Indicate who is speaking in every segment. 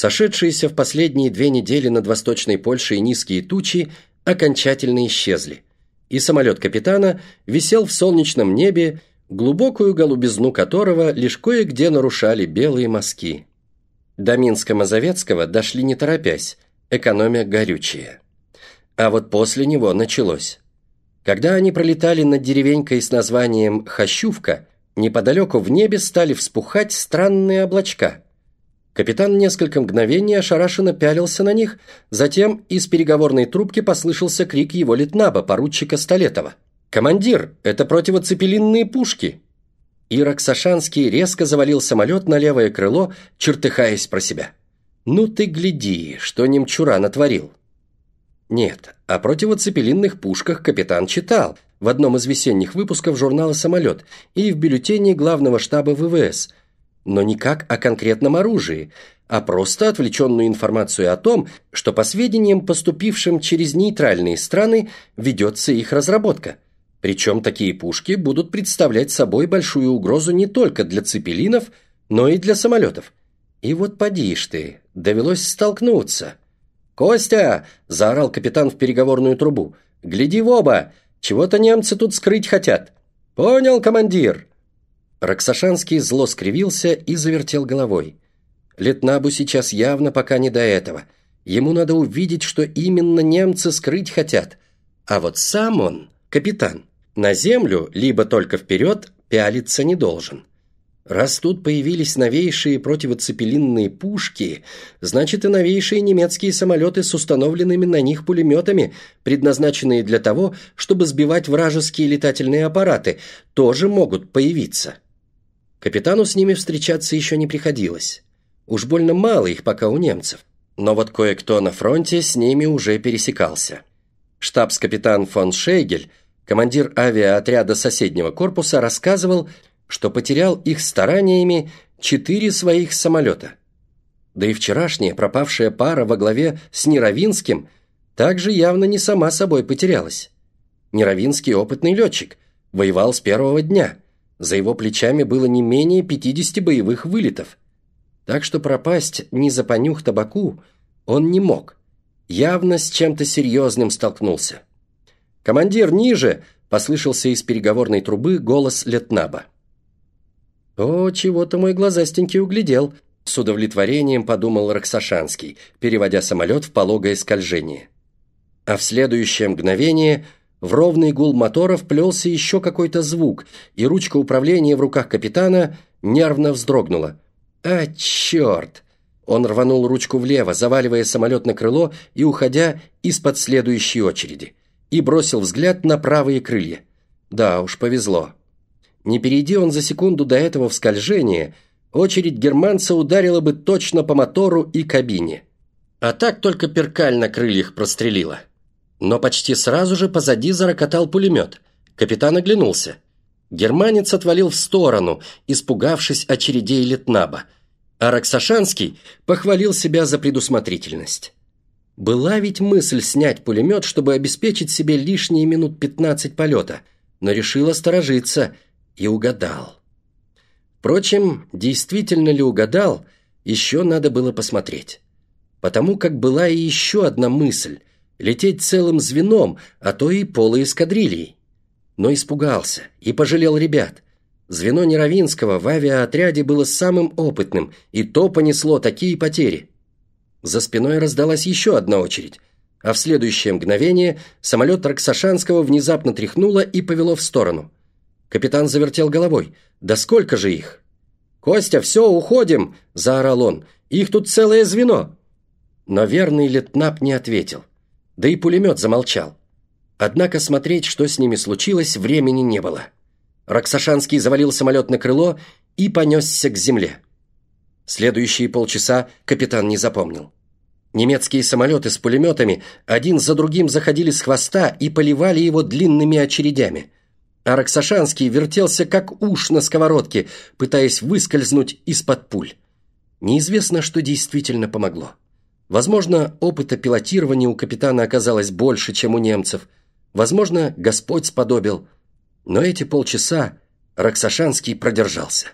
Speaker 1: Сошедшиеся в последние две недели над Восточной Польшей низкие тучи окончательно исчезли, и самолет капитана висел в солнечном небе, глубокую голубизну которого лишь кое-где нарушали белые мазки. До Минска-Мазовецкого дошли не торопясь, экономя горючее. А вот после него началось. Когда они пролетали над деревенькой с названием Хащувка, неподалеку в небе стали вспухать странные облачка. Капитан несколько мгновений ошарашенно пялился на них, затем из переговорной трубки послышался крик его летнаба, поручика Столетова. «Командир, это противоцепелинные пушки!» Ирок Сашанский резко завалил самолет на левое крыло, чертыхаясь про себя. «Ну ты гляди, что немчура натворил!» Нет, о противоцепелинных пушках капитан читал в одном из весенних выпусков журнала «Самолет» и в бюллетене главного штаба ВВС, но никак о конкретном оружии, а просто отвлеченную информацию о том, что по сведениям, поступившим через нейтральные страны, ведется их разработка. Причем такие пушки будут представлять собой большую угрозу не только для цепелинов, но и для самолетов. И вот поди ж ты, довелось столкнуться – «Костя!» – заорал капитан в переговорную трубу. «Гляди в оба! Чего-то немцы тут скрыть хотят!» «Понял, командир!» Роксашанский зло скривился и завертел головой. Летнабу сейчас явно пока не до этого. Ему надо увидеть, что именно немцы скрыть хотят. А вот сам он, капитан, на землю, либо только вперед, пялиться не должен. Раз тут появились новейшие противоцепелинные пушки, значит и новейшие немецкие самолеты с установленными на них пулеметами, предназначенные для того, чтобы сбивать вражеские летательные аппараты, тоже могут появиться. Капитану с ними встречаться еще не приходилось. Уж больно мало их пока у немцев. Но вот кое-кто на фронте с ними уже пересекался. Штабс-капитан фон Шейгель, командир авиаотряда соседнего корпуса, рассказывал, что потерял их стараниями четыре своих самолета. Да и вчерашняя пропавшая пара во главе с Неровинским также явно не сама собой потерялась. Неровинский опытный летчик, воевал с первого дня. За его плечами было не менее 50 боевых вылетов. Так что пропасть ни за понюх табаку он не мог. Явно с чем-то серьезным столкнулся. «Командир, ниже!» – послышался из переговорной трубы голос Летнаба. «О, чего-то мой глазастенький углядел», – с удовлетворением подумал Роксашанский, переводя самолет в пологое скольжение. А в следующее мгновение в ровный гул мотора вплелся еще какой-то звук, и ручка управления в руках капитана нервно вздрогнула. «А, черт!» Он рванул ручку влево, заваливая самолет на крыло и уходя из-под следующей очереди, и бросил взгляд на правые крылья. Да уж, повезло. Не перейди он за секунду до этого в скольжение, очередь германца ударила бы точно по мотору и кабине. А так только перкаль на крыльях прострелила. Но почти сразу же позади зарокотал пулемет. Капитан оглянулся. Германец отвалил в сторону, испугавшись очередей Летнаба. А Роксашанский похвалил себя за предусмотрительность. Была ведь мысль снять пулемет, чтобы обеспечить себе лишние минут 15 полета, но решил осторожиться – и угадал. Впрочем, действительно ли угадал, еще надо было посмотреть. Потому как была и еще одна мысль – лететь целым звеном, а то и полуэскадрильей. Но испугался и пожалел ребят. Звено Неровинского в авиаотряде было самым опытным, и то понесло такие потери. За спиной раздалась еще одна очередь, а в следующее мгновение самолет Роксашанского внезапно тряхнуло и повело в сторону – Капитан завертел головой. «Да сколько же их?» «Костя, все, уходим!» – заорал он. «Их тут целое звено!» Но верный Летнап не ответил. Да и пулемет замолчал. Однако смотреть, что с ними случилось, времени не было. Роксашанский завалил самолет на крыло и понесся к земле. Следующие полчаса капитан не запомнил. Немецкие самолеты с пулеметами один за другим заходили с хвоста и поливали его длинными очередями – а Роксашанский вертелся как уж на сковородке, пытаясь выскользнуть из-под пуль. Неизвестно, что действительно помогло. Возможно, опыта пилотирования у капитана оказалось больше, чем у немцев. Возможно, Господь сподобил. Но эти полчаса Роксашанский продержался.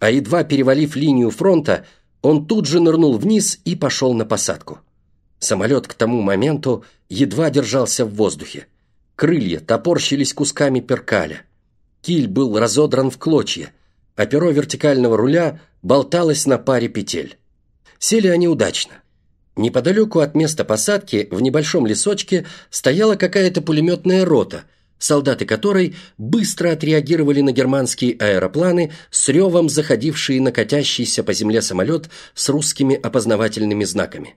Speaker 1: А едва перевалив линию фронта, он тут же нырнул вниз и пошел на посадку. Самолет к тому моменту едва держался в воздухе. Крылья топорщились кусками перкаля. Киль был разодран в клочья, а перо вертикального руля болталось на паре петель. Сели они удачно. Неподалеку от места посадки, в небольшом лесочке, стояла какая-то пулеметная рота, солдаты которой быстро отреагировали на германские аэропланы с ревом заходившие на катящийся по земле самолет с русскими опознавательными знаками.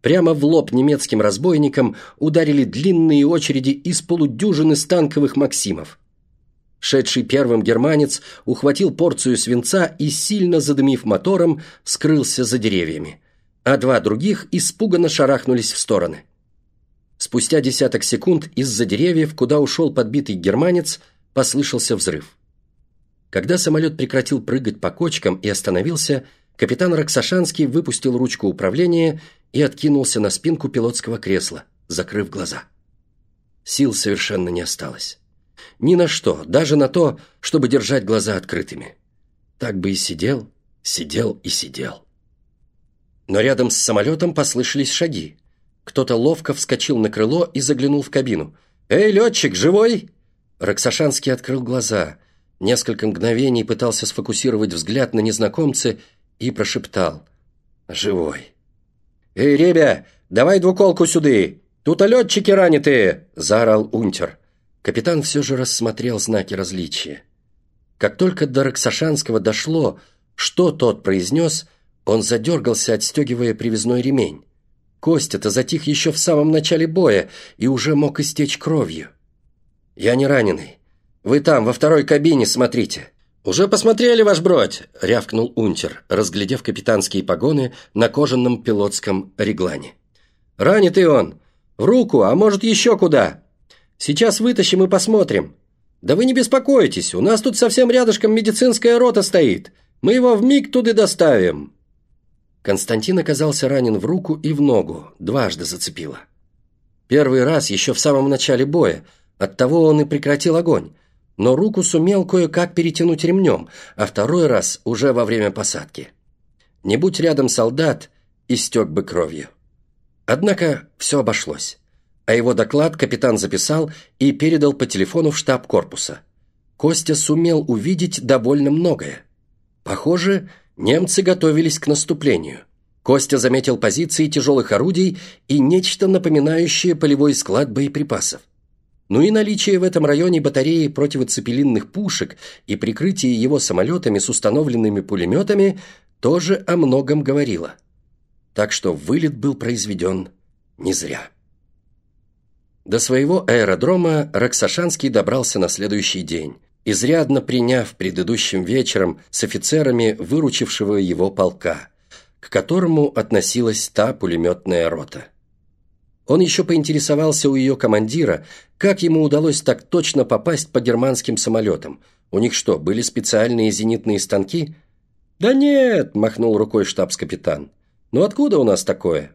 Speaker 1: Прямо в лоб немецким разбойникам ударили длинные очереди из полудюжины станковых «Максимов». Шедший первым германец ухватил порцию свинца и, сильно задымив мотором, скрылся за деревьями а два других испуганно шарахнулись в стороны. Спустя десяток секунд из-за деревьев, куда ушел подбитый германец, послышался взрыв. Когда самолет прекратил прыгать по кочкам и остановился, капитан Роксашанский выпустил ручку управления и откинулся на спинку пилотского кресла, закрыв глаза. Сил совершенно не осталось. Ни на что, даже на то, чтобы держать глаза открытыми. Так бы и сидел, сидел и сидел. Но рядом с самолетом послышались шаги. Кто-то ловко вскочил на крыло и заглянул в кабину. «Эй, летчик, живой?» Роксашанский открыл глаза. Несколько мгновений пытался сфокусировать взгляд на незнакомце и прошептал. «Живой». «Эй, ребя, давай двуколку сюды! Тут летчики ранитые!» – заорал унтер. Капитан все же рассмотрел знаки различия. Как только до Роксашанского дошло, что тот произнес, он задергался, отстегивая привязной ремень. Костя-то затих еще в самом начале боя и уже мог истечь кровью. «Я не раненый. Вы там, во второй кабине, смотрите». «Уже посмотрели, ваш бродь?» — рявкнул унтер, разглядев капитанские погоны на кожаном пилотском реглане. «Ранитый он. В руку, а может, еще куда. Сейчас вытащим и посмотрим. Да вы не беспокойтесь, у нас тут совсем рядышком медицинская рота стоит. Мы его в миг туда доставим». Константин оказался ранен в руку и в ногу, дважды зацепило. Первый раз еще в самом начале боя, оттого он и прекратил огонь, но руку сумел кое-как перетянуть ремнем, а второй раз уже во время посадки. Не будь рядом солдат, истек бы кровью. Однако все обошлось. А его доклад капитан записал и передал по телефону в штаб корпуса. Костя сумел увидеть довольно многое. Похоже, Немцы готовились к наступлению. Костя заметил позиции тяжелых орудий и нечто напоминающее полевой склад боеприпасов. Ну и наличие в этом районе батареи противоцепелинных пушек и прикрытие его самолетами с установленными пулеметами тоже о многом говорило. Так что вылет был произведен не зря. До своего аэродрома Роксашанский добрался на следующий день, изрядно приняв предыдущим вечером с офицерами выручившего его полка, к которому относилась та пулеметная рота. Он еще поинтересовался у ее командира, как ему удалось так точно попасть по германским самолетам. У них что, были специальные зенитные станки? «Да нет», – махнул рукой штабс-капитан. «Ну откуда у нас такое?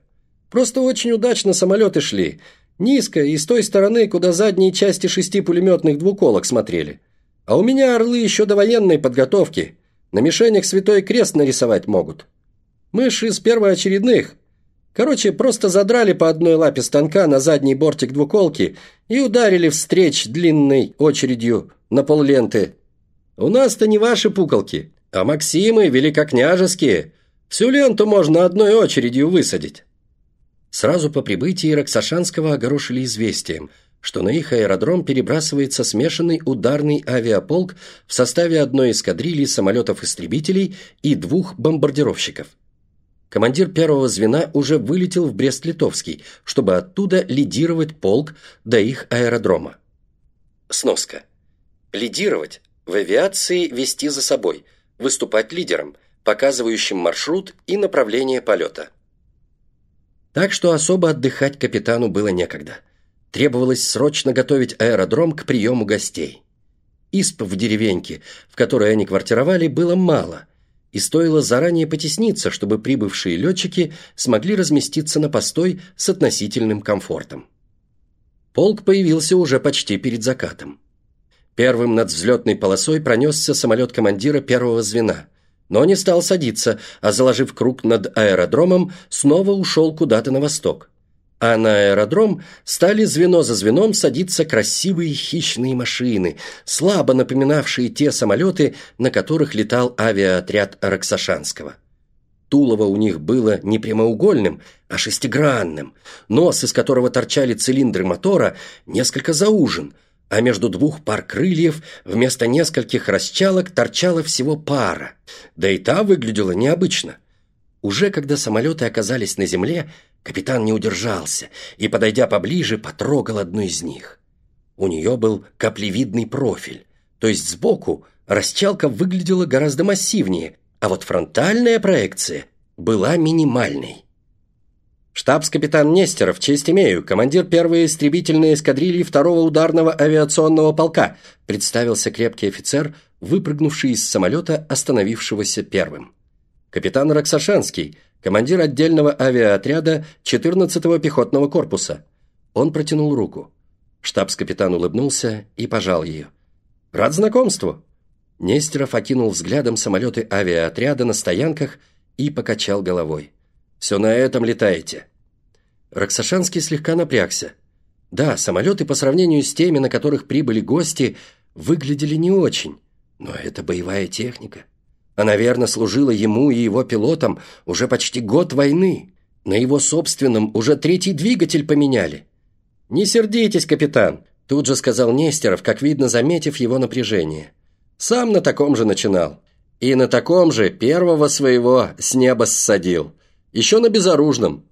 Speaker 1: Просто очень удачно самолеты шли. Низко и с той стороны, куда задние части шести пулеметных двуколок смотрели. А у меня орлы еще до военной подготовки. На мишенях святой крест нарисовать могут. Мы ж из первоочередных. Короче, просто задрали по одной лапе станка на задний бортик двуколки и ударили встреч длинной очередью на полленты. У нас-то не ваши пуколки, а Максимы великокняжеские. Всю ленту можно одной очередью высадить. Сразу по прибытии Роксашанского огорошили известием – что на их аэродром перебрасывается смешанный ударный авиаполк в составе одной эскадрильи самолетов-истребителей и двух бомбардировщиков. Командир первого звена уже вылетел в Брест-Литовский, чтобы оттуда лидировать полк до их аэродрома. Сноска. Лидировать – в авиации вести за собой, выступать лидером, показывающим маршрут и направление полета. Так что особо отдыхать капитану было некогда – Требовалось срочно готовить аэродром к приему гостей. Исп в деревеньке, в которой они квартировали, было мало, и стоило заранее потесниться, чтобы прибывшие летчики смогли разместиться на постой с относительным комфортом. Полк появился уже почти перед закатом. Первым над взлетной полосой пронесся самолет командира первого звена. но не стал садиться, а, заложив круг над аэродромом, снова ушел куда-то на восток. А на аэродром стали звено за звеном садиться красивые хищные машины, слабо напоминавшие те самолеты, на которых летал авиаотряд Роксашанского. Тулово у них было не прямоугольным, а шестигранным, нос, из которого торчали цилиндры мотора, несколько заужен, а между двух пар крыльев вместо нескольких расчалок торчала всего пара, да и та выглядела необычно. Уже когда самолеты оказались на земле, капитан не удержался и, подойдя поближе, потрогал одну из них. У нее был каплевидный профиль, то есть сбоку расчалка выглядела гораздо массивнее, а вот фронтальная проекция была минимальной. «Штабс-капитан Нестеров, честь имею, командир первой истребительной эскадрильи второго ударного авиационного полка», представился крепкий офицер, выпрыгнувший из самолета, остановившегося первым. «Капитан Роксашанский, командир отдельного авиаотряда 14-го пехотного корпуса». Он протянул руку. Штабс-капитан улыбнулся и пожал ее. «Рад знакомству!» Нестеров окинул взглядом самолеты авиаотряда на стоянках и покачал головой. «Все на этом летаете». Роксашанский слегка напрягся. Да, самолеты по сравнению с теми, на которых прибыли гости, выглядели не очень. Но это боевая техника. Она верно служила ему и его пилотам уже почти год войны. На его собственном уже третий двигатель поменяли. «Не сердитесь, капитан», – тут же сказал Нестеров, как видно, заметив его напряжение. Сам на таком же начинал. И на таком же первого своего с неба ссадил. Еще на безоружном.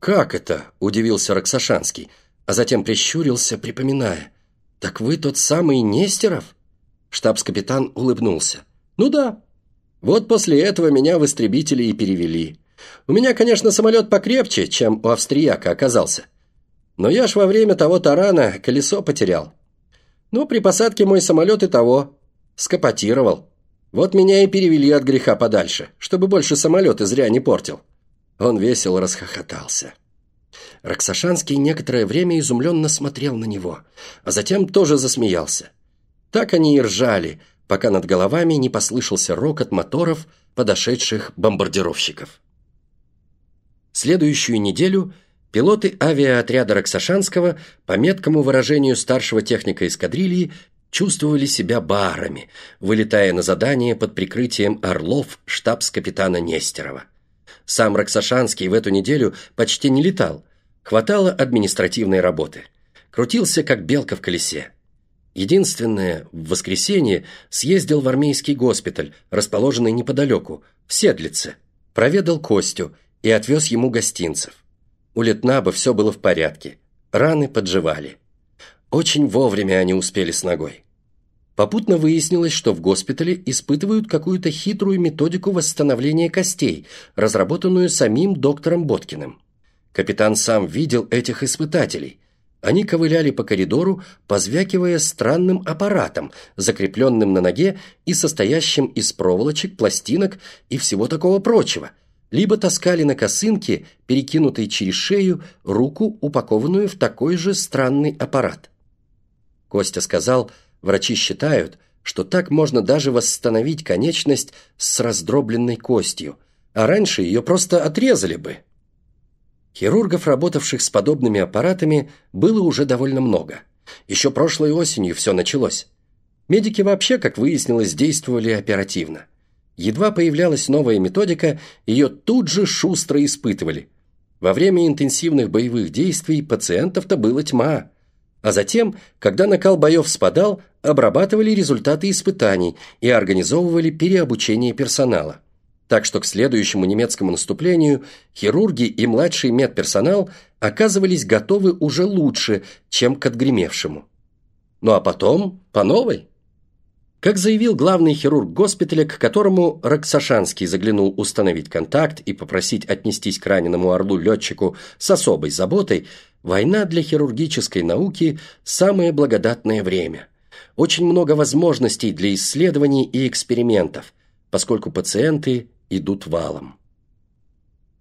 Speaker 1: «Как это?» – удивился Роксашанский, а затем прищурился, припоминая. «Так вы тот самый Нестеров?» Штабс-капитан улыбнулся. «Ну да. Вот после этого меня в истребители и перевели. У меня, конечно, самолет покрепче, чем у австрияка оказался. Но я ж во время того тарана колесо потерял. Ну, при посадке мой самолет и того. Скопотировал. Вот меня и перевели от греха подальше, чтобы больше самолеты зря не портил». Он весело расхохотался. Роксашанский некоторое время изумленно смотрел на него, а затем тоже засмеялся. Так они и ржали, пока над головами не послышался рокот моторов подошедших бомбардировщиков. Следующую неделю пилоты авиаотряда Роксашанского, по меткому выражению старшего техника эскадрильи, чувствовали себя барами, вылетая на задание под прикрытием орлов штабс-капитана Нестерова. Сам Роксашанский в эту неделю почти не летал, хватало административной работы. Крутился, как белка в колесе. Единственное, в воскресенье съездил в армейский госпиталь, расположенный неподалеку, в Седлице, проведал Костю и отвез ему гостинцев. У Летнаба все было в порядке, раны подживали. Очень вовремя они успели с ногой. Попутно выяснилось, что в госпитале испытывают какую-то хитрую методику восстановления костей, разработанную самим доктором Боткиным. Капитан сам видел этих испытателей. Они ковыляли по коридору, позвякивая странным аппаратом, закрепленным на ноге и состоящим из проволочек, пластинок и всего такого прочего, либо таскали на косынке, перекинутой через шею, руку, упакованную в такой же странный аппарат. Костя сказал – Врачи считают, что так можно даже восстановить конечность с раздробленной костью, а раньше ее просто отрезали бы. Хирургов, работавших с подобными аппаратами, было уже довольно много. Еще прошлой осенью все началось. Медики вообще, как выяснилось, действовали оперативно. Едва появлялась новая методика, ее тут же шустро испытывали. Во время интенсивных боевых действий пациентов-то было тьма. А затем, когда накал боев спадал, обрабатывали результаты испытаний и организовывали переобучение персонала. Так что к следующему немецкому наступлению хирурги и младший медперсонал оказывались готовы уже лучше, чем к отгремевшему. Ну а потом по новой. Как заявил главный хирург госпиталя, к которому Роксашанский заглянул установить контакт и попросить отнестись к раненому орлу-летчику с особой заботой, Война для хирургической науки – самое благодатное время. Очень много возможностей для исследований и экспериментов, поскольку пациенты идут валом.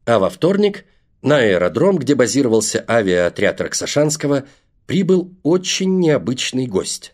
Speaker 1: А во вторник на аэродром, где базировался авиаотряд Роксашанского, прибыл очень необычный гость.